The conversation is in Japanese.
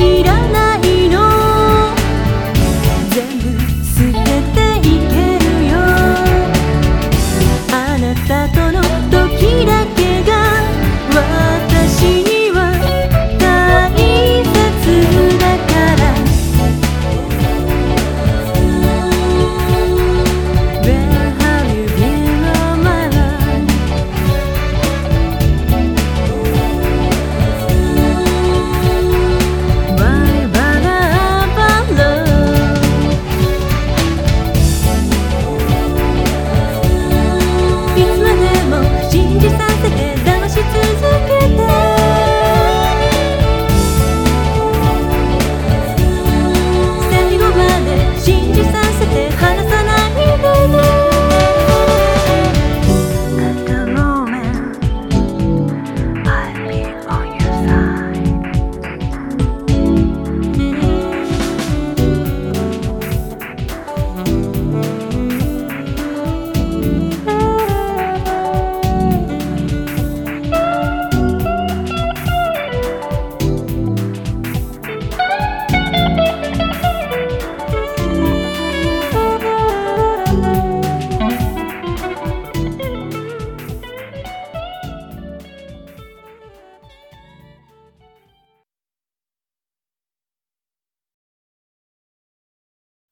いらない